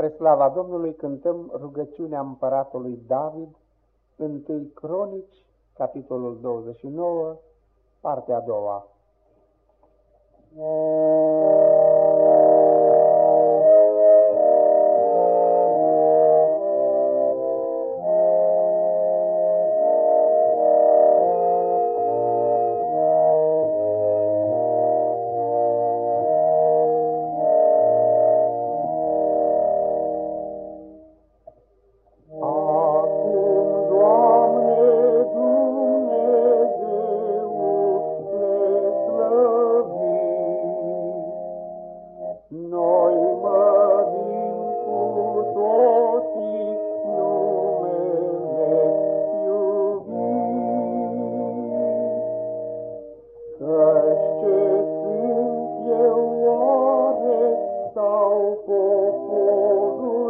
Spre slava Domnului cântăm rugăciunea împăratului David, 1 Cronici, capitolul 29, partea a doua. Noi mărim cu toții numele iubit, Căci ce sunt eu oare sau poporul